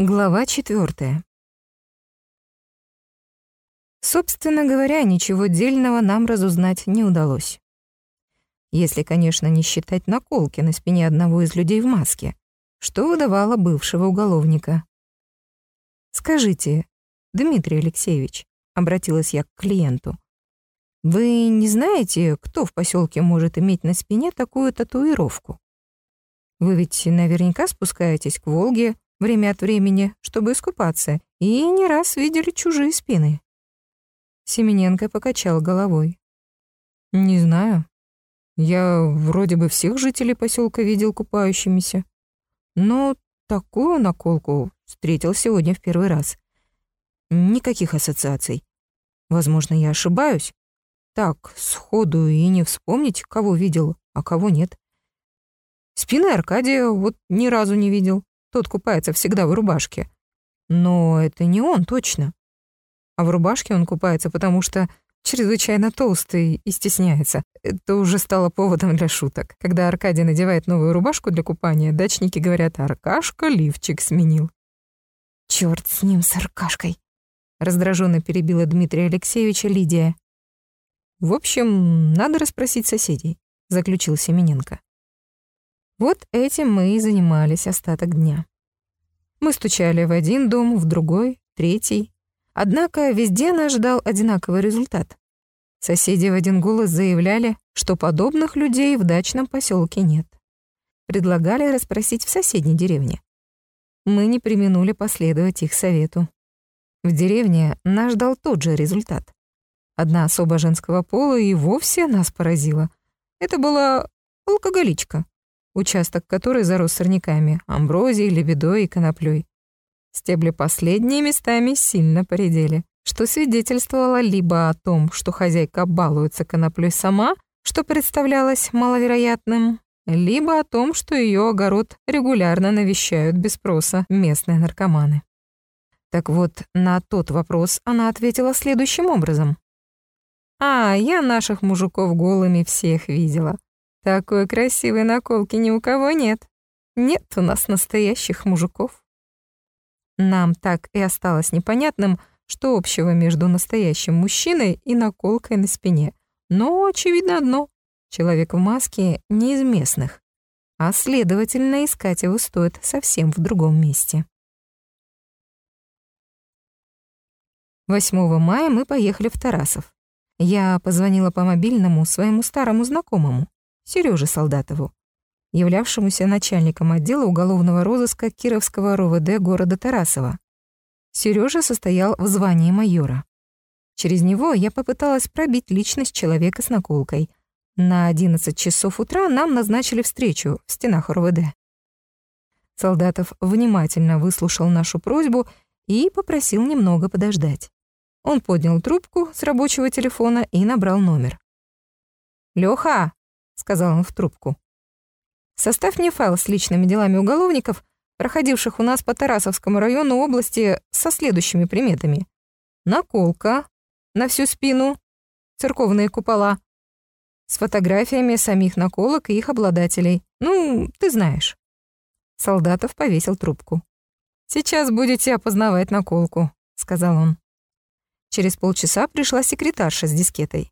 Глава четвертая. Собственно говоря, ничего дельного нам разузнать не удалось. Если, конечно, не считать наколки на спине одного из людей в маске, что выдавало бывшего уголовника. «Скажите, Дмитрий Алексеевич», — обратилась я к клиенту, «вы не знаете, кто в поселке может иметь на спине такую татуировку? Вы ведь наверняка спускаетесь к Волге, время от времени, чтобы искупаться, и не раз видели чужие спины. Семененко покачал головой. «Не знаю. Я вроде бы всех жителей поселка видел купающимися. Но такую наколку встретил сегодня в первый раз. Никаких ассоциаций. Возможно, я ошибаюсь. Так, сходу и не вспомнить, кого видел, а кого нет. Спины Аркадия вот ни разу не видел. Тот купается всегда в рубашке. Но это не он точно. А в рубашке он купается, потому что чрезвычайно толстый и стесняется. Это уже стало поводом для шуток. Когда Аркадий надевает новую рубашку для купания, дачники говорят «Аркашка лифчик сменил». «Чёрт с ним, с Аркашкой!» Раздраженно перебила Дмитрия Алексеевича Лидия. «В общем, надо расспросить соседей», — заключил Семененко. Вот этим мы и занимались остаток дня. Мы стучали в один дом, в другой, третий. Однако везде нас ждал одинаковый результат. Соседи в один голос заявляли, что подобных людей в дачном поселке нет. Предлагали расспросить в соседней деревне. Мы не применули последовать их совету. В деревне нас ждал тот же результат. Одна особа женского пола и вовсе нас поразила. Это была алкоголичка, участок которой зарос сорняками, амброзией, лебедой и коноплей. Стебли последние местами сильно поредели, что свидетельствовало либо о том, что хозяйка балуется коноплей сама, что представлялось маловероятным, либо о том, что ее огород регулярно навещают без спроса местные наркоманы. Так вот, на тот вопрос она ответила следующим образом. «А, я наших мужиков голыми всех видела. Такой красивой наколки ни у кого нет. Нет у нас настоящих мужиков. Нам так и осталось непонятным, что общего между настоящим мужчиной и наколкой на спине. Но очевидно одно — человек в маске не из местных, а, следовательно, искать его стоит совсем в другом месте. 8 мая мы поехали в Тарасов. Я позвонила по мобильному своему старому знакомому. Сереже Солдатову, являвшемуся начальником отдела уголовного розыска Кировского РОВД города Тарасова. Сережа состоял в звании майора. Через него я попыталась пробить личность человека с наколкой. На 11 часов утра нам назначили встречу в стенах РОВД. Солдатов внимательно выслушал нашу просьбу и попросил немного подождать. Он поднял трубку с рабочего телефона и набрал номер. «Лёха, сказал он в трубку. Составь мне файл с личными делами уголовников, проходивших у нас по Тарасовскому району области со следующими приметами. Наколка на всю спину, церковные купола, с фотографиями самих наколок и их обладателей. Ну, ты знаешь. Солдатов повесил трубку. «Сейчас будете опознавать наколку», — сказал он. Через полчаса пришла секретарша с дискетой.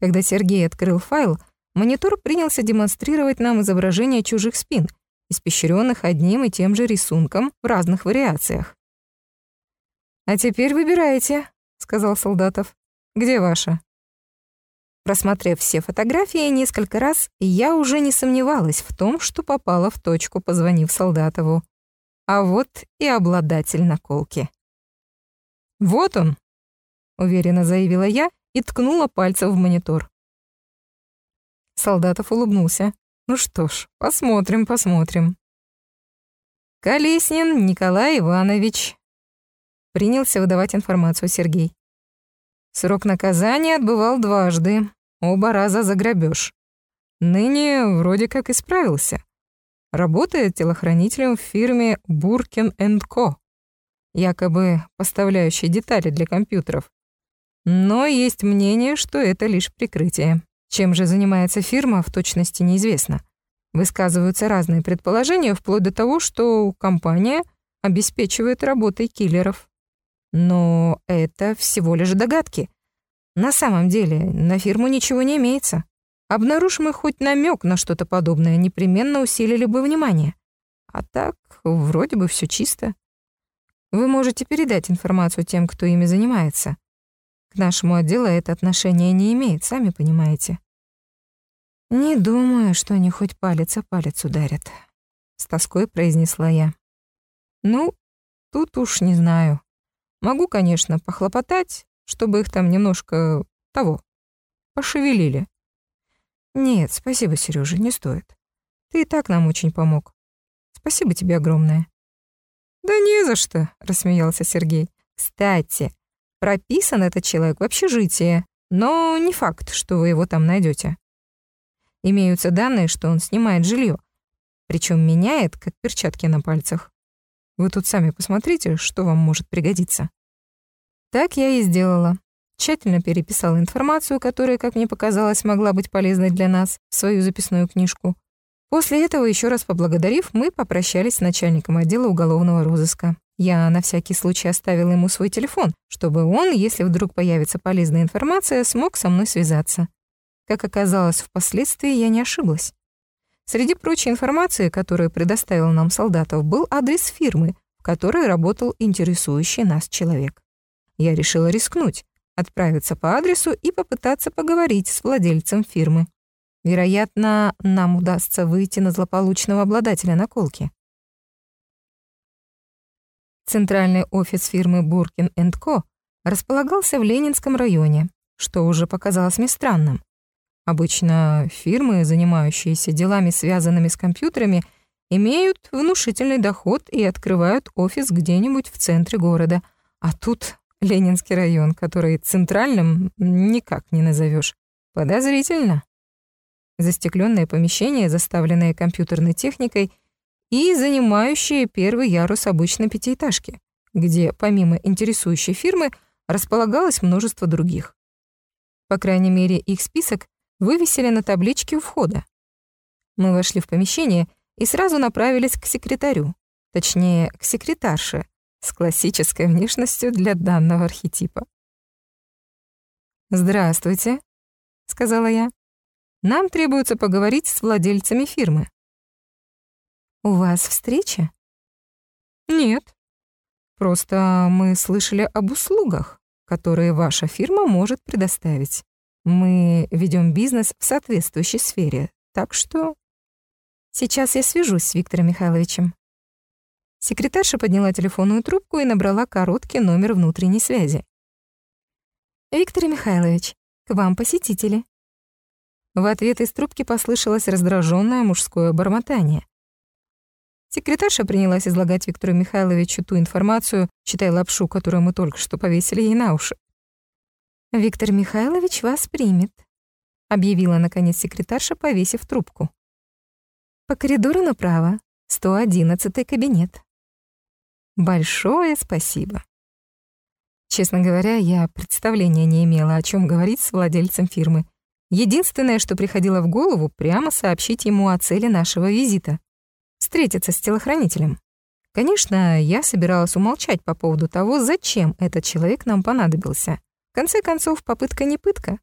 Когда Сергей открыл файл, Монитор принялся демонстрировать нам изображения чужих спин, испещренных одним и тем же рисунком в разных вариациях. «А теперь выбирайте», — сказал Солдатов. «Где ваша?» Просмотрев все фотографии несколько раз, я уже не сомневалась в том, что попала в точку, позвонив Солдатову. А вот и обладатель наколки. «Вот он», — уверенно заявила я и ткнула пальцем в монитор. Солдатов улыбнулся. «Ну что ж, посмотрим, посмотрим». «Колеснин Николай Иванович», — принялся выдавать информацию Сергей. Срок наказания отбывал дважды, оба раза за грабеж. Ныне вроде как исправился. Работает телохранителем в фирме Буркин Ко, якобы поставляющей детали для компьютеров. Но есть мнение, что это лишь прикрытие. Чем же занимается фирма, в точности неизвестно. Высказываются разные предположения, вплоть до того, что компания обеспечивает работой киллеров. Но это всего лишь догадки. На самом деле на фирму ничего не имеется. Обнаружь мы хоть намек на что-то подобное, непременно усилили бы внимание. А так, вроде бы все чисто. Вы можете передать информацию тем, кто ими занимается. К нашему отделу это отношение не имеет, сами понимаете. Не думаю, что они хоть палец о палец ударят, с тоской произнесла я. Ну, тут уж не знаю. Могу, конечно, похлопотать, чтобы их там немножко того пошевелили. Нет, спасибо, Сережа, не стоит. Ты и так нам очень помог. Спасибо тебе огромное. Да не за что, рассмеялся Сергей. Кстати, прописан этот человек в общежитии, но не факт, что вы его там найдете. Имеются данные, что он снимает жилье, причем меняет, как перчатки на пальцах. Вы тут сами посмотрите, что вам может пригодиться. Так я и сделала. Тщательно переписала информацию, которая, как мне показалось, могла быть полезной для нас, в свою записную книжку. После этого, еще раз поблагодарив, мы попрощались с начальником отдела уголовного розыска. Я на всякий случай оставила ему свой телефон, чтобы он, если вдруг появится полезная информация, смог со мной связаться. Как оказалось, впоследствии я не ошиблась. Среди прочей информации, которую предоставил нам солдатов, был адрес фирмы, в которой работал интересующий нас человек. Я решила рискнуть, отправиться по адресу и попытаться поговорить с владельцем фирмы. Вероятно, нам удастся выйти на злополучного обладателя наколки. Центральный офис фирмы Буркин Ко располагался в Ленинском районе, что уже показалось мне странным. Обычно фирмы, занимающиеся делами, связанными с компьютерами, имеют внушительный доход и открывают офис где-нибудь в центре города. А тут Ленинский район, который центральным никак не назовешь. Подозрительно застекленное помещение, заставленное компьютерной техникой и занимающее первый ярус обычной пятиэтажки, где помимо интересующей фирмы располагалось множество других. По крайней мере, их список вывесили на табличке у входа. Мы вошли в помещение и сразу направились к секретарю, точнее, к секретарше с классической внешностью для данного архетипа. «Здравствуйте», — сказала я. Нам требуется поговорить с владельцами фирмы. У вас встреча? Нет. Просто мы слышали об услугах, которые ваша фирма может предоставить. Мы ведем бизнес в соответствующей сфере, так что... Сейчас я свяжусь с Виктором Михайловичем. Секретарша подняла телефонную трубку и набрала короткий номер внутренней связи. «Виктор Михайлович, к вам посетители. В ответ из трубки послышалось раздраженное мужское бормотание. Секретарша принялась излагать Виктору Михайловичу ту информацию, читая лапшу, которую мы только что повесили ей на уши. «Виктор Михайлович вас примет», — объявила, наконец, секретарша, повесив трубку. «По коридору направо, 111 кабинет». «Большое спасибо». Честно говоря, я представления не имела, о чем говорить с владельцем фирмы, Единственное, что приходило в голову, прямо сообщить ему о цели нашего визита — встретиться с телохранителем. Конечно, я собиралась умолчать по поводу того, зачем этот человек нам понадобился. В конце концов, попытка не пытка.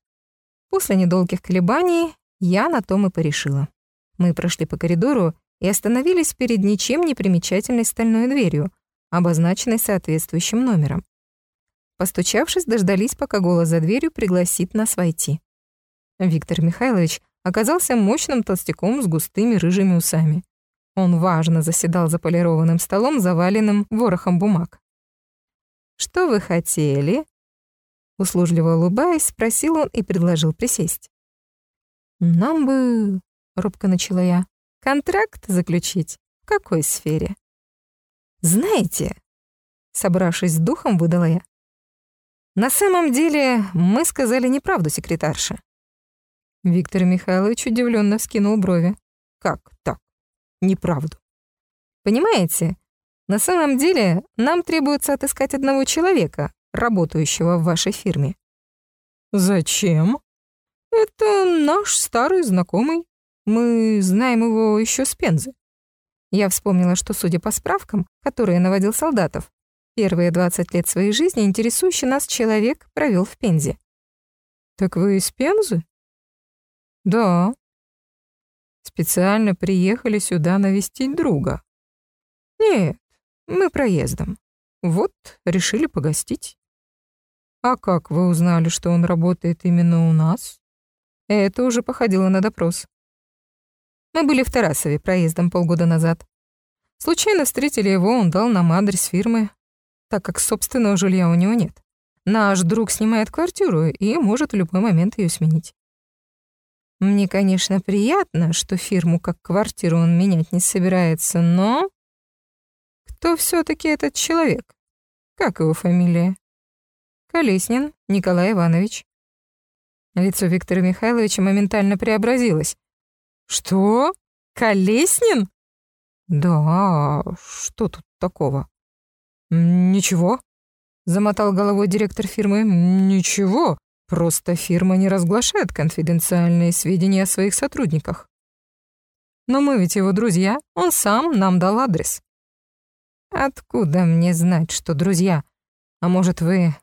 После недолгих колебаний я на том и порешила. Мы прошли по коридору и остановились перед ничем не примечательной стальной дверью, обозначенной соответствующим номером. Постучавшись, дождались, пока голос за дверью пригласит нас войти. Виктор Михайлович оказался мощным толстяком с густыми рыжими усами. Он важно заседал за полированным столом, заваленным ворохом бумаг. «Что вы хотели?» Услужливо улыбаясь, спросил он и предложил присесть. «Нам бы...» — робко начала я. «Контракт заключить? В какой сфере?» «Знаете...» — собравшись с духом, выдала я. «На самом деле мы сказали неправду секретарше. Виктор Михайлович удивленно вскинул брови. Как так? Неправду. Понимаете, на самом деле нам требуется отыскать одного человека, работающего в вашей фирме. Зачем? Это наш старый знакомый. Мы знаем его еще с Пензы. Я вспомнила, что, судя по справкам, которые наводил солдатов, первые 20 лет своей жизни интересующий нас человек провел в Пензе. «Так вы из Пензы?» «Да. Специально приехали сюда навестить друга». «Нет, мы проездом. Вот, решили погостить». «А как вы узнали, что он работает именно у нас?» Это уже походило на допрос. Мы были в Тарасове проездом полгода назад. Случайно встретили его, он дал нам адрес фирмы, так как собственного жилья у него нет. Наш друг снимает квартиру и может в любой момент ее сменить. Мне, конечно, приятно, что фирму как квартиру он менять не собирается, но... Кто все таки этот человек? Как его фамилия? Колеснин Николай Иванович. Лицо Виктора Михайловича моментально преобразилось. «Что? Колеснин?» «Да, что тут такого?» «Ничего», — замотал головой директор фирмы. «Ничего, просто фирма не разглашает конфиденциальные сведения о своих сотрудниках. Но мы ведь его друзья, он сам нам дал адрес». «Откуда мне знать, что друзья? А может, вы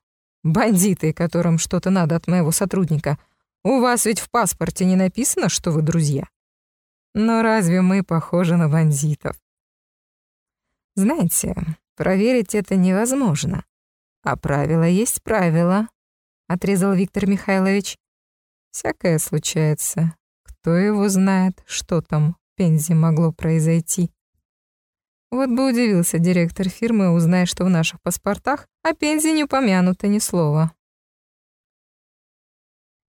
Бандиты, которым что-то надо от моего сотрудника. У вас ведь в паспорте не написано, что вы друзья. Но разве мы похожи на бандитов? Знаете, проверить это невозможно. А правило есть правило, отрезал Виктор Михайлович. Всякое случается. Кто его знает, что там в Пензе могло произойти. Вот бы удивился директор фирмы, узная, что в наших паспортах о Пензе не упомянуто ни слова.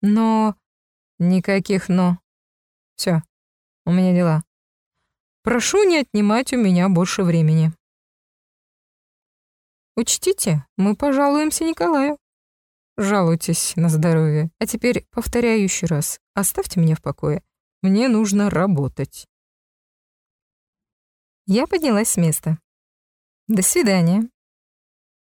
Но... Никаких «но». Все, у меня дела. Прошу не отнимать у меня больше времени. Учтите, мы пожалуемся Николаю. Жалуйтесь на здоровье. А теперь повторяю еще раз. Оставьте меня в покое. Мне нужно работать. Я поднялась с места. «До свидания».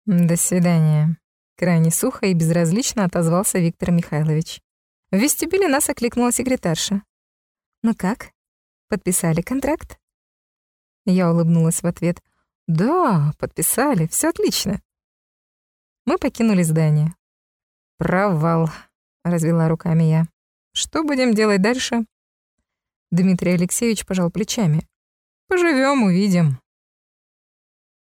«До свидания», — крайне сухо и безразлично отозвался Виктор Михайлович. В вестибюле нас окликнула секретарша. «Ну как? Подписали контракт?» Я улыбнулась в ответ. «Да, подписали, все отлично». Мы покинули здание. «Провал», — развела руками я. «Что будем делать дальше?» Дмитрий Алексеевич пожал плечами. Поживем, увидим.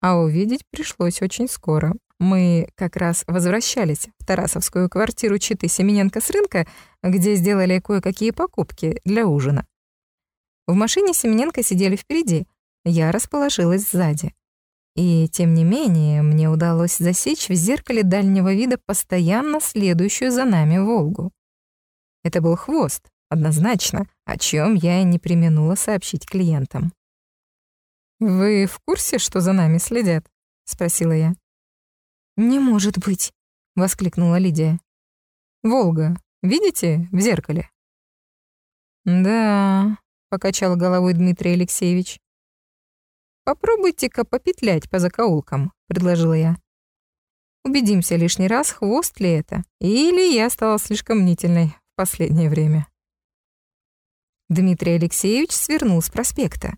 А увидеть пришлось очень скоро. Мы как раз возвращались в Тарасовскую квартиру Читы Семененко с рынка, где сделали кое-какие покупки для ужина. В машине Семененко сидели впереди, я расположилась сзади. И, тем не менее, мне удалось засечь в зеркале дальнего вида постоянно следующую за нами «Волгу». Это был хвост, однозначно, о чем я и не применула сообщить клиентам. «Вы в курсе, что за нами следят?» — спросила я. «Не может быть!» — воскликнула Лидия. «Волга, видите, в зеркале?» «Да», — покачал головой Дмитрий Алексеевич. «Попробуйте-ка попетлять по закоулкам», — предложила я. «Убедимся лишний раз, хвост ли это, или я стала слишком мнительной в последнее время». Дмитрий Алексеевич свернул с проспекта.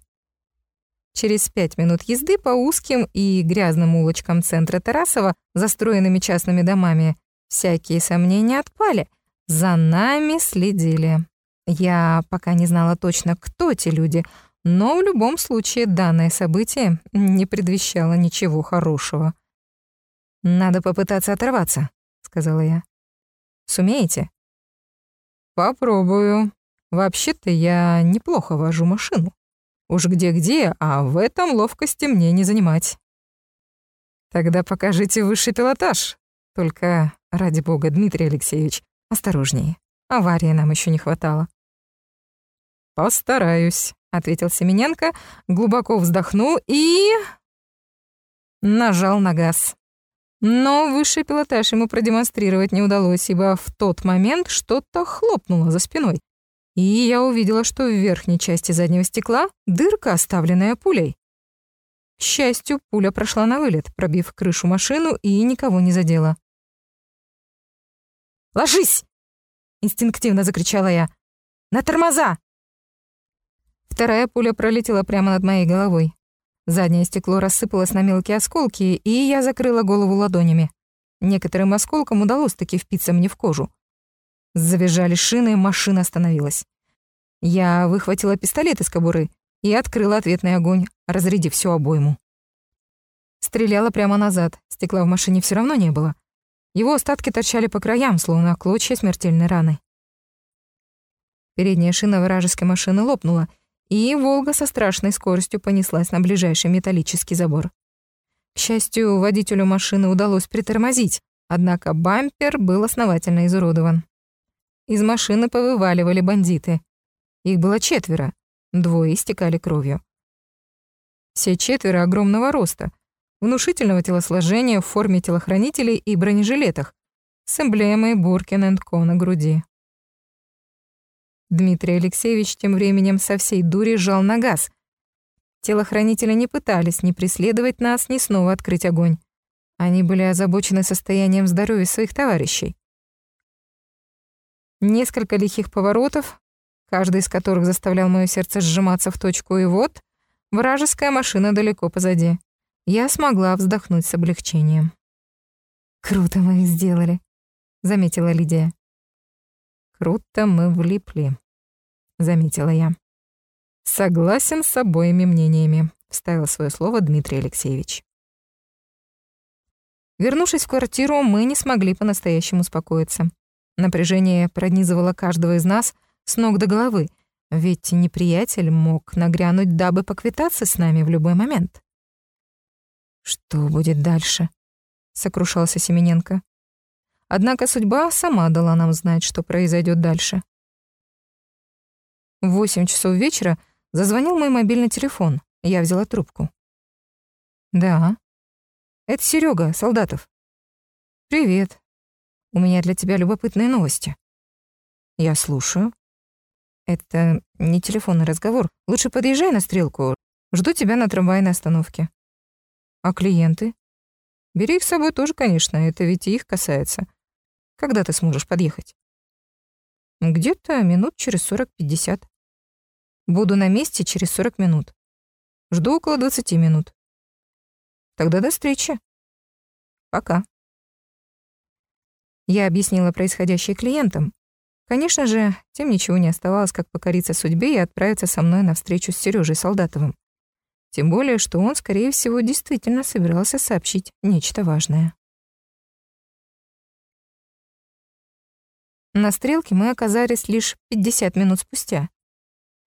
Через пять минут езды по узким и грязным улочкам центра Тарасова, застроенными частными домами, всякие сомнения отпали. За нами следили. Я пока не знала точно, кто те люди, но в любом случае данное событие не предвещало ничего хорошего. «Надо попытаться оторваться», — сказала я. «Сумеете?» «Попробую. Вообще-то я неплохо вожу машину». Уж где-где, а в этом ловкости мне не занимать. Тогда покажите высший пилотаж. Только, ради бога, Дмитрий Алексеевич, осторожнее. Аварии нам еще не хватало. «Постараюсь», — ответил Семененко, глубоко вздохнул и... нажал на газ. Но высший пилотаж ему продемонстрировать не удалось, ибо в тот момент что-то хлопнуло за спиной и я увидела, что в верхней части заднего стекла дырка, оставленная пулей. К счастью, пуля прошла на вылет, пробив крышу машину и никого не задела. «Ложись!» — инстинктивно закричала я. «На тормоза!» Вторая пуля пролетела прямо над моей головой. Заднее стекло рассыпалось на мелкие осколки, и я закрыла голову ладонями. Некоторым осколкам удалось таки впиться мне в кожу. Завизжали шины, машина остановилась. Я выхватила пистолет из кобуры и открыла ответный огонь, разрядив всю обойму. Стреляла прямо назад, стекла в машине все равно не было. Его остатки торчали по краям, словно клочья смертельной раны. Передняя шина вражеской машины лопнула, и «Волга» со страшной скоростью понеслась на ближайший металлический забор. К счастью, водителю машины удалось притормозить, однако бампер был основательно изуродован. Из машины повываливали бандиты. Их было четверо, двое истекали кровью. Все четверо огромного роста, внушительного телосложения в форме телохранителей и бронежилетах с эмблемой Буркин Ко на груди. Дмитрий Алексеевич тем временем со всей дури жал на газ. Телохранители не пытались ни преследовать нас, ни снова открыть огонь. Они были озабочены состоянием здоровья своих товарищей. Несколько лихих поворотов, каждый из которых заставлял мое сердце сжиматься в точку, и вот вражеская машина далеко позади. Я смогла вздохнуть с облегчением. «Круто мы их сделали», — заметила Лидия. «Круто мы влипли», — заметила я. «Согласен с обоими мнениями», — вставил свое слово Дмитрий Алексеевич. Вернувшись в квартиру, мы не смогли по-настоящему успокоиться. Напряжение пронизывало каждого из нас с ног до головы, ведь неприятель мог нагрянуть, дабы поквитаться с нами в любой момент. «Что будет дальше?» — сокрушался Семененко. Однако судьба сама дала нам знать, что произойдет дальше. В восемь часов вечера зазвонил мой мобильный телефон. Я взяла трубку. «Да. Это Серега, Солдатов. Привет. У меня для тебя любопытные новости. Я слушаю. Это не телефонный разговор. Лучше подъезжай на стрелку. Жду тебя на трамвайной остановке. А клиенты? Бери их с собой тоже, конечно, это ведь и их касается. Когда ты сможешь подъехать? Где-то минут через 40-50. Буду на месте через 40 минут. Жду около 20 минут. Тогда до встречи. Пока. Я объяснила происходящее клиентам. Конечно же, тем ничего не оставалось, как покориться судьбе и отправиться со мной на встречу с Сережей Солдатовым. Тем более, что он, скорее всего, действительно собирался сообщить нечто важное. На стрелке мы оказались лишь 50 минут спустя.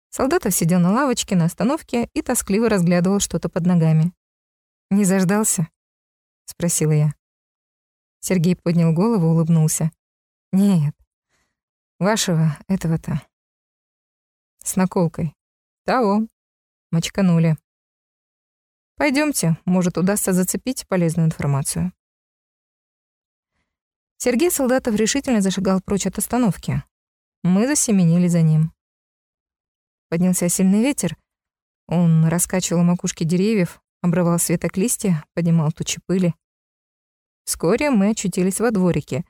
Солдатов сидел на лавочке на остановке и тоскливо разглядывал что-то под ногами. «Не заждался?» — спросила я. Сергей поднял голову, улыбнулся. «Нет, вашего этого-то. С наколкой. Того. Мочканули. Пойдемте, может, удастся зацепить полезную информацию». Сергей Солдатов решительно зашагал прочь от остановки. Мы засеменили за ним. Поднялся сильный ветер. Он раскачивал макушки деревьев, обрывал с веток листья, поднимал тучи пыли. Вскоре мы очутились во дворике,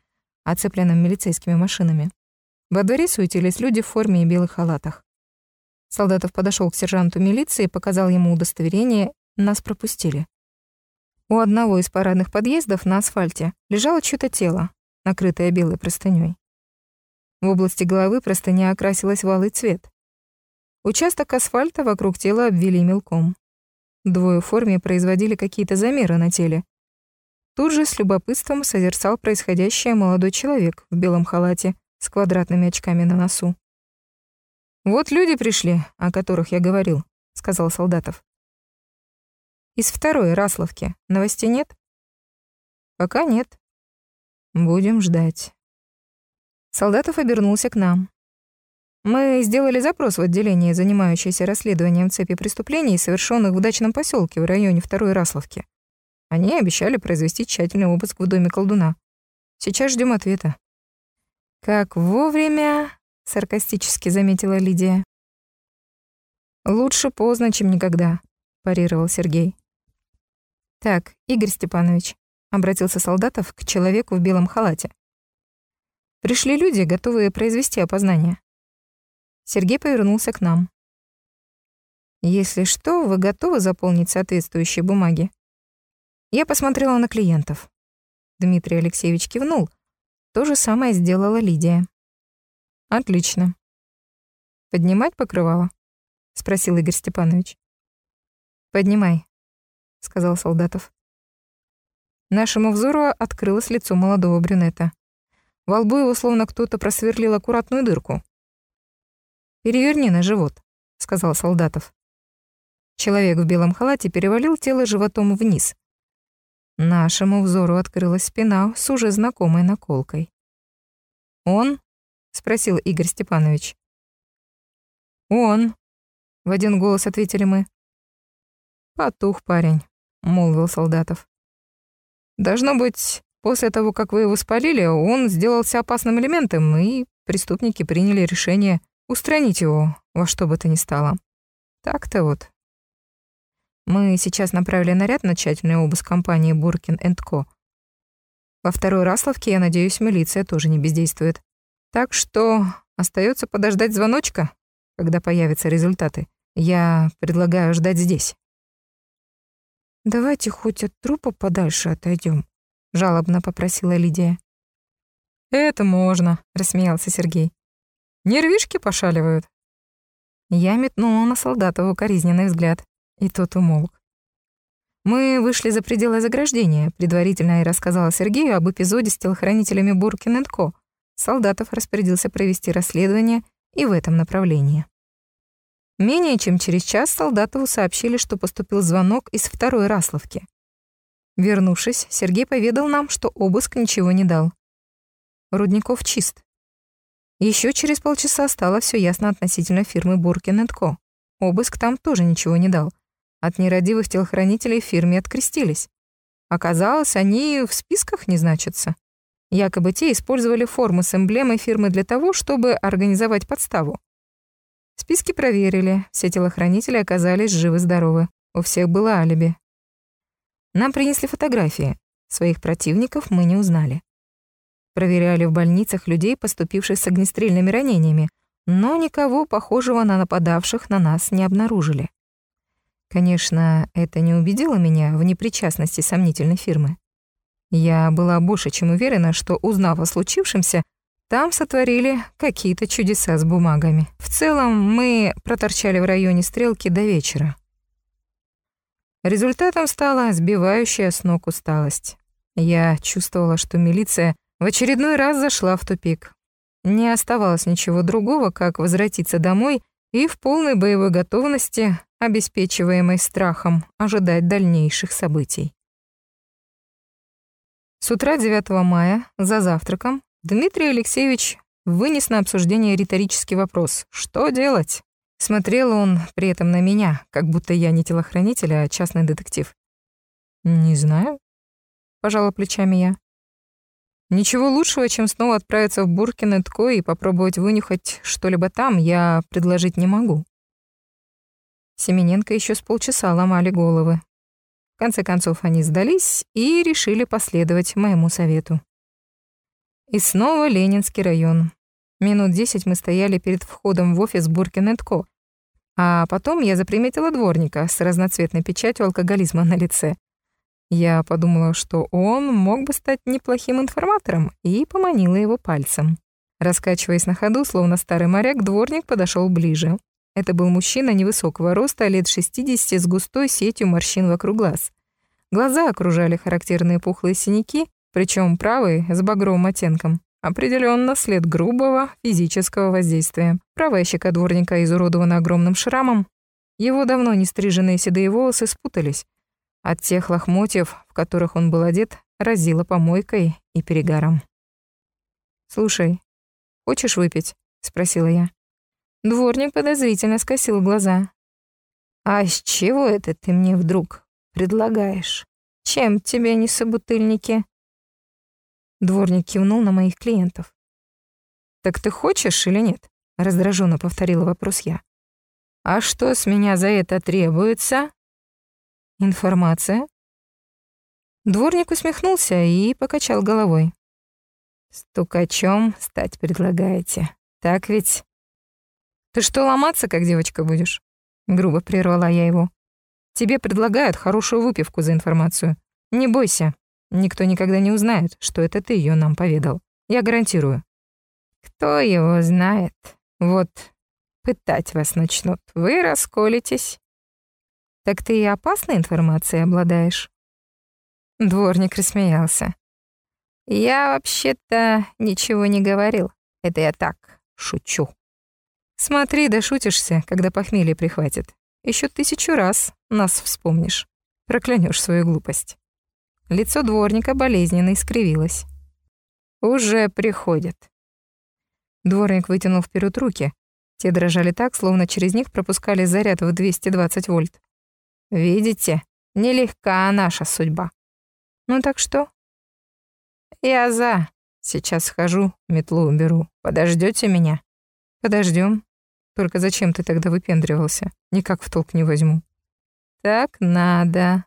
оцепленном милицейскими машинами. Во дворе суетились люди в форме и белых халатах. Солдатов подошел к сержанту милиции, показал ему удостоверение, нас пропустили. У одного из парадных подъездов на асфальте лежало чьё-то тело, накрытое белой простынёй. В области головы простыня окрасилась в алый цвет. Участок асфальта вокруг тела обвели мелком. Двое в форме производили какие-то замеры на теле, Тут же с любопытством созерцал происходящее молодой человек в белом халате с квадратными очками на носу. «Вот люди пришли, о которых я говорил», — сказал Солдатов. «Из второй Расловки новостей нет?» «Пока нет. Будем ждать». Солдатов обернулся к нам. Мы сделали запрос в отделение, занимающееся расследованием цепи преступлений, совершенных в дачном поселке в районе Второй Расловки. Они обещали произвести тщательный обыск в доме колдуна. Сейчас ждем ответа. Как вовремя, саркастически заметила Лидия. Лучше поздно, чем никогда, парировал Сергей. Так, Игорь Степанович, обратился Солдатов к человеку в белом халате. Пришли люди, готовые произвести опознание. Сергей повернулся к нам. Если что, вы готовы заполнить соответствующие бумаги? Я посмотрела на клиентов. Дмитрий Алексеевич кивнул. То же самое сделала Лидия. Отлично. Поднимать покрывало? спросил Игорь Степанович. Поднимай, сказал Солдатов. Нашему взору открылось лицо молодого брюнета. Во лбу его словно кто-то просверлил аккуратную дырку. «Переверни на живот», — сказал Солдатов. Человек в белом халате перевалил тело животом вниз. Нашему взору открылась спина с уже знакомой наколкой. «Он?» — спросил Игорь Степанович. «Он», — в один голос ответили мы. «Потух парень», — молвил Солдатов. Должно быть, после того, как вы его спалили, он сделался опасным элементом, и преступники приняли решение устранить его во что бы то ни стало. Так-то вот. Мы сейчас направили наряд на тщательный обыск компании Буркин энд Ко. Во второй Расловке, я надеюсь, милиция тоже не бездействует. Так что остается подождать звоночка, когда появятся результаты. Я предлагаю ждать здесь. «Давайте хоть от трупа подальше отойдем, жалобно попросила Лидия. «Это можно», — рассмеялся Сергей. «Нервишки пошаливают». Я метнула на солдата укоризненный взгляд, и тот умолк. Мы вышли за пределы заграждения. Предварительно я рассказала Сергею об эпизоде с телохранителями Буркин Ко. Солдатов распорядился провести расследование и в этом направлении. Менее чем через час Солдатову сообщили, что поступил звонок из второй Расловки. Вернувшись, Сергей поведал нам, что обыск ничего не дал. Рудников чист. Еще через полчаса стало все ясно относительно фирмы Буркин Ко. Обыск там тоже ничего не дал. От нерадивых телохранителей в фирме открестились. Оказалось, они в списках не значатся. Якобы те использовали форму с эмблемой фирмы для того, чтобы организовать подставу. Списки проверили, все телохранители оказались живы-здоровы. У всех было алиби. Нам принесли фотографии. Своих противников мы не узнали. Проверяли в больницах людей, поступивших с огнестрельными ранениями, но никого похожего на нападавших на нас не обнаружили. Конечно, это не убедило меня в непричастности сомнительной фирмы. Я была больше чем уверена, что, узнав о случившемся, там сотворили какие-то чудеса с бумагами. В целом, мы проторчали в районе стрелки до вечера. Результатом стала сбивающая с ног усталость. Я чувствовала, что милиция в очередной раз зашла в тупик. Не оставалось ничего другого, как возвратиться домой и в полной боевой готовности, обеспечиваемой страхом, ожидать дальнейших событий. С утра 9 мая, за завтраком, Дмитрий Алексеевич вынес на обсуждение риторический вопрос «Что делать?». Смотрел он при этом на меня, как будто я не телохранитель, а частный детектив. «Не знаю», — пожала плечами я. «Ничего лучшего, чем снова отправиться в Буркино Тко и попробовать вынюхать что-либо там, я предложить не могу». Семененко еще с полчаса ломали головы. В конце концов они сдались и решили последовать моему совету. И снова Ленинский район. Минут десять мы стояли перед входом в офис Буркинетко, а потом я заприметила дворника с разноцветной печатью алкоголизма на лице. Я подумала, что он мог бы стать неплохим информатором, и поманила его пальцем. Раскачиваясь на ходу, словно старый моряк, дворник подошел ближе. Это был мужчина невысокого роста, лет 60, с густой сетью морщин вокруг глаз. Глаза окружали характерные пухлые синяки, причем правый с багровым оттенком. Определенно след грубого физического воздействия. Правая щека дворника изуродована огромным шрамом. Его давно не стриженные седые волосы спутались. От тех лохмотьев, в которых он был одет, разило помойкой и перегаром. «Слушай, хочешь выпить?» — спросила я. Дворник подозрительно скосил глаза. «А с чего это ты мне вдруг предлагаешь? Чем тебе не собутыльники?» Дворник кивнул на моих клиентов. «Так ты хочешь или нет?» — раздраженно повторила вопрос я. «А что с меня за это требуется?» «Информация?» Дворник усмехнулся и покачал головой. «Стукачом стать предлагаете, так ведь?» «Ты что, ломаться, как девочка, будешь?» Грубо прервала я его. «Тебе предлагают хорошую выпивку за информацию. Не бойся, никто никогда не узнает, что это ты ее нам поведал. Я гарантирую». «Кто его знает? Вот пытать вас начнут. Вы расколитесь». «Так ты и опасной информацией обладаешь?» Дворник рассмеялся. «Я вообще-то ничего не говорил. Это я так, шучу». «Смотри, да шутишься, когда похмелье прихватит. Еще тысячу раз нас вспомнишь. Проклянешь свою глупость». Лицо дворника болезненно искривилось. «Уже приходит». Дворник вытянул вперед руки. Те дрожали так, словно через них пропускали заряд в 220 вольт. «Видите, нелегка наша судьба». Ну так что? Я за. Сейчас схожу, метлу уберу. Подождете меня? Подождем. Только зачем ты тогда выпендривался? Никак в толк не возьму. Так надо,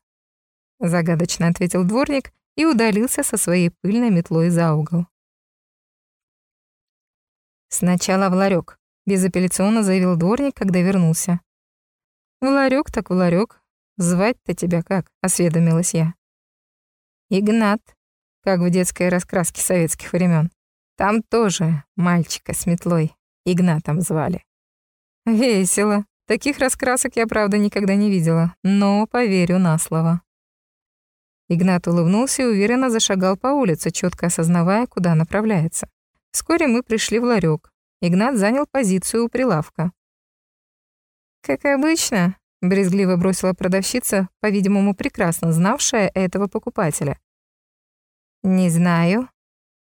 загадочно ответил дворник и удалился со своей пыльной метлой за угол. Сначала в ларек, безапелляционно заявил дворник, когда вернулся. В ларек так в ларек. Звать-то тебя как? осведомилась я. Игнат, как в детской раскраске советских времен. Там тоже мальчика с метлой Игнатом звали. Весело. Таких раскрасок я, правда, никогда не видела, но поверю на слово. Игнат улыбнулся и уверенно зашагал по улице, четко осознавая, куда направляется. Вскоре мы пришли в ларек. Игнат занял позицию у прилавка. «Как обычно», брезгливо бросила продавщица, по-видимому, прекрасно знавшая этого покупателя. «Не знаю.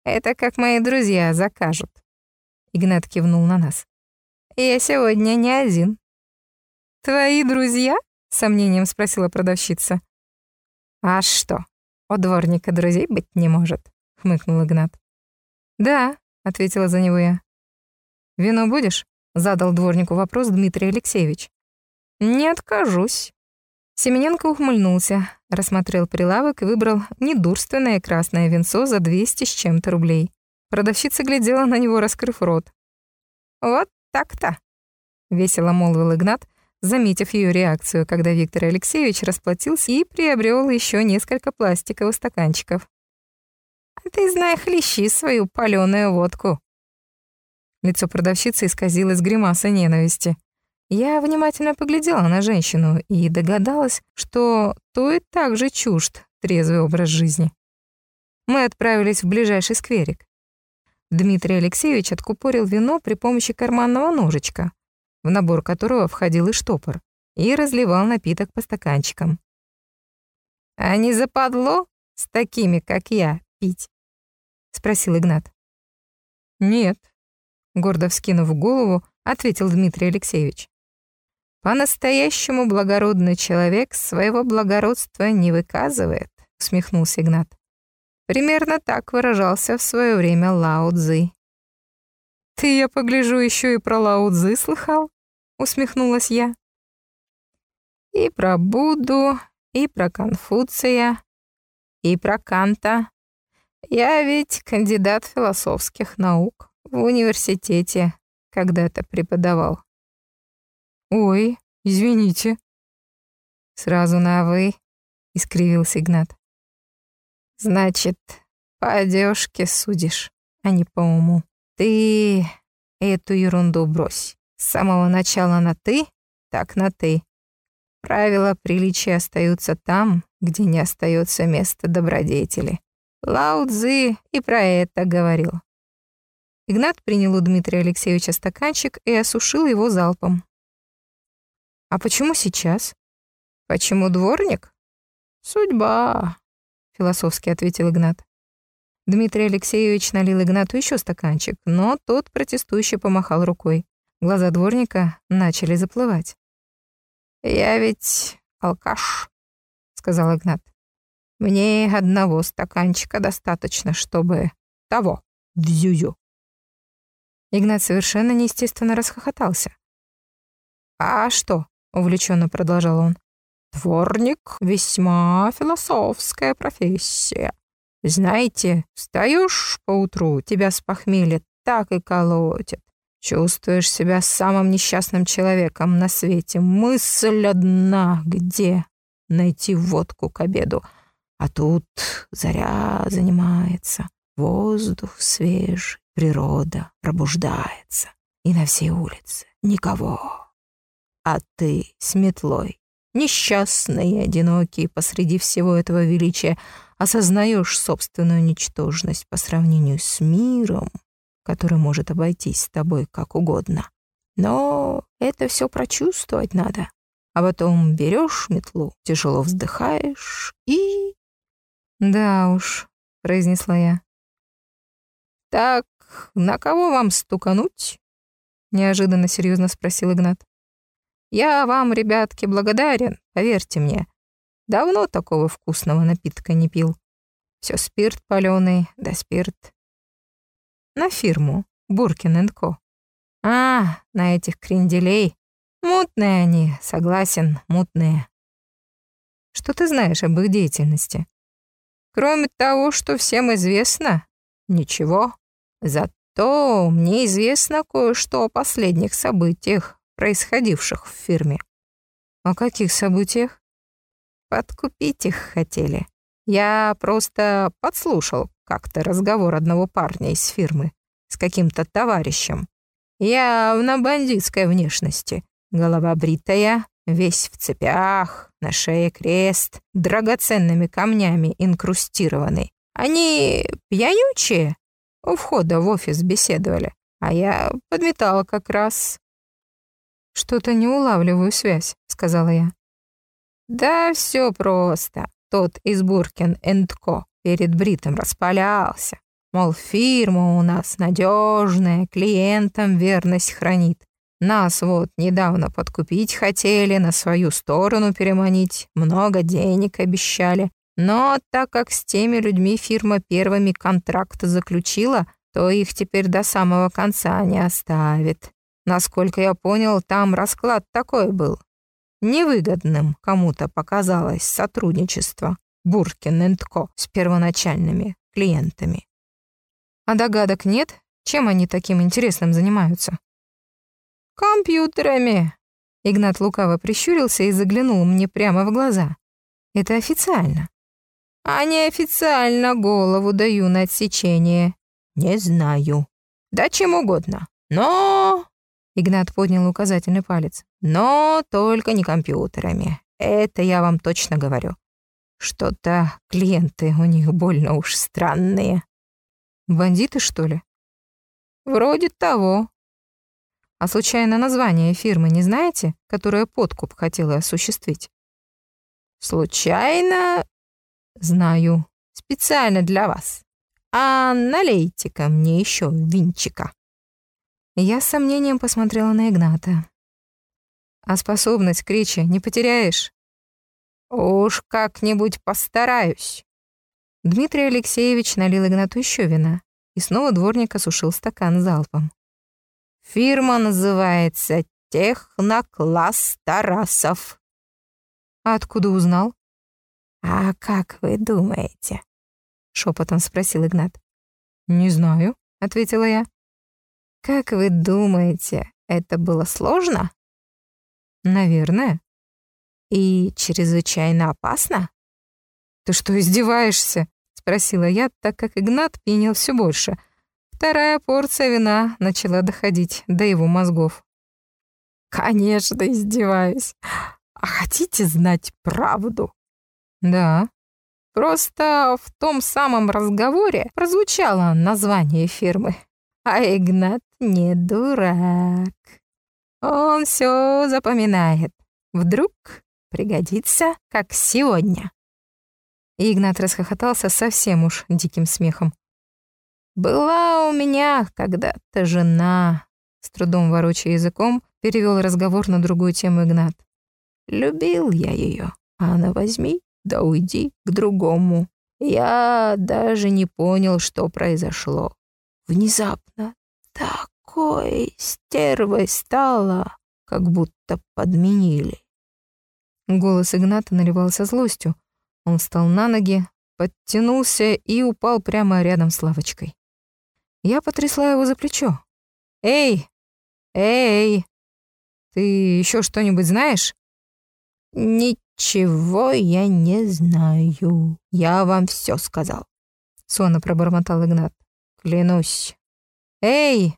Это как мои друзья закажут». Игнат кивнул на нас. «Я сегодня не один». «Твои друзья?» — сомнением спросила продавщица. «А что, у дворника друзей быть не может?» — хмыкнул Игнат. «Да», — ответила за него я. «Вино будешь?» — задал дворнику вопрос Дмитрий Алексеевич. «Не откажусь». Семененко ухмыльнулся, рассмотрел прилавок и выбрал недурственное красное венцо за 200 с чем-то рублей. Продавщица глядела на него, раскрыв рот. «Вот так-то», — весело молвил Игнат, заметив ее реакцию, когда Виктор Алексеевич расплатился и приобрел еще несколько пластиковых стаканчиков. «А ты, знай, хлещи свою палёную водку». Лицо продавщицы исказилось гримасой ненависти. Я внимательно поглядела на женщину и догадалась, что то и так же чужд трезвый образ жизни. Мы отправились в ближайший скверик. Дмитрий Алексеевич откупорил вино при помощи карманного ножичка, в набор которого входил и штопор, и разливал напиток по стаканчикам. «А не западло с такими, как я, пить?» — спросил Игнат. «Нет», — гордо вскинув голову, ответил Дмитрий Алексеевич. «По-настоящему благородный человек своего благородства не выказывает», — усмехнулся Игнат. Примерно так выражался в свое время Лао Цзы. «Ты, я погляжу, еще и про Лао Цзы слыхал?» — усмехнулась я. «И про Будду, и про Конфуция, и про Канта. Я ведь кандидат философских наук в университете когда-то преподавал. «Ой, извините». «Сразу на «вы», — искривился Игнат. «Значит, по одежке судишь, а не по уму. Ты эту ерунду брось. С самого начала на «ты», так на «ты». Правила приличия остаются там, где не остается места добродетели. Лао Цзи и про это говорил. Игнат принял у Дмитрия Алексеевича стаканчик и осушил его залпом. А почему сейчас? Почему дворник? Судьба, философски ответил Игнат. Дмитрий Алексеевич налил Игнату еще стаканчик, но тот протестующе помахал рукой. Глаза дворника начали заплывать. «Я ведь алкаш», — сказал Игнат. «Мне одного стаканчика достаточно, чтобы того, дзюзю». Игнат совершенно неестественно расхохотался. «А что, увлеченно продолжал он. Дворник — весьма философская профессия. Знаете, встаешь поутру, тебя с похмелья так и колотит. Чувствуешь себя самым несчастным человеком на свете. Мысль одна, где найти водку к обеду. А тут заря занимается, воздух свежий, природа пробуждается. И на всей улице никого. А ты с метлой, несчастный и одинокий посреди всего этого величия, осознаешь собственную ничтожность по сравнению с миром, который может обойтись с тобой как угодно. Но это все прочувствовать надо. А потом берешь метлу, тяжело вздыхаешь и... «Да уж», — произнесла я. «Так, на кого вам стукануть?» — неожиданно серьезно спросил Игнат. «Я вам, ребятки, благодарен, поверьте мне. Давно такого вкусного напитка не пил. Все спирт паленый, да спирт на фирму Буркин Ко. А, на этих кренделей. Мутные они, согласен, мутные. Что ты знаешь об их деятельности? Кроме того, что всем известно, ничего. Зато мне известно кое-что о последних событиях, происходивших в фирме. О каких событиях? Подкупить их хотели. Я просто подслушал как-то разговор одного парня из фирмы с каким-то товарищем. Явно бандитской внешности. Голова бритая, весь в цепях, на шее крест, драгоценными камнями инкрустированный. Они пьянючие? У входа в офис беседовали, а я подметала как раз. «Что-то не улавливаю связь», — сказала я. «Да все просто тот из Буркин энд Ко перед Бритом распалялся. Мол, фирма у нас надежная, клиентам верность хранит. Нас вот недавно подкупить хотели, на свою сторону переманить, много денег обещали. Но так как с теми людьми фирма первыми контракт заключила, то их теперь до самого конца не оставит. Насколько я понял, там расклад такой был невыгодным кому-то показалось сотрудничество Буркин Ко с первоначальными клиентами. А догадок нет, чем они таким интересным занимаются? Компьютерами. Игнат лукаво прищурился и заглянул мне прямо в глаза. Это официально. А неофициально голову даю на отсечение. Не знаю. Да чем угодно. Но Игнат поднял указательный палец. «Но только не компьютерами. Это я вам точно говорю. Что-то клиенты у них больно уж странные». «Бандиты, что ли?» «Вроде того». «А случайно название фирмы не знаете, которая подкуп хотела осуществить?» «Случайно...» «Знаю. Специально для вас. А налейте-ка мне еще винчика». Я с сомнением посмотрела на Игната. «А способность к речи не потеряешь?» «Уж как-нибудь постараюсь». Дмитрий Алексеевич налил Игнату еще вина, и снова дворник осушил стакан залпом. «Фирма называется Технокласс Тарасов». «А откуда узнал?» «А как вы думаете?» — шепотом спросил Игнат. «Не знаю», — ответила я. Как вы думаете, это было сложно? Наверное. И чрезвычайно опасно? Ты что, издеваешься? Спросила я, так как Игнат пьянел все больше. Вторая порция вина начала доходить до его мозгов. Конечно, издеваюсь. А хотите знать правду? Да. Просто в том самом разговоре прозвучало название фирмы. А Игнат не дурак. Он все запоминает. Вдруг пригодится, как сегодня. Игнат расхохотался совсем уж диким смехом. «Была у меня когда-то жена», — с трудом ворочая языком, перевел разговор на другую тему Игнат. «Любил я ее, а она возьми, да уйди к другому. Я даже не понял, что произошло. Внезапно такой стервой стала, как будто подменили. Голос Игната наливался злостью. Он встал на ноги, подтянулся и упал прямо рядом с лавочкой. Я потрясла его за плечо. «Эй, Эй, ты еще что-нибудь знаешь? Ничего я не знаю. Я вам все сказал. Сонно пробормотал Игнат. Клянусь. Эй,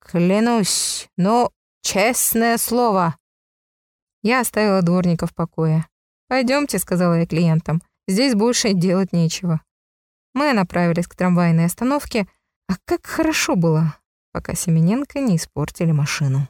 клянусь, но честное слово. Я оставила дворника в покое. Пойдемте, сказала я клиентам. Здесь больше делать нечего. Мы направились к трамвайной остановке, а как хорошо было, пока Семененко не испортили машину.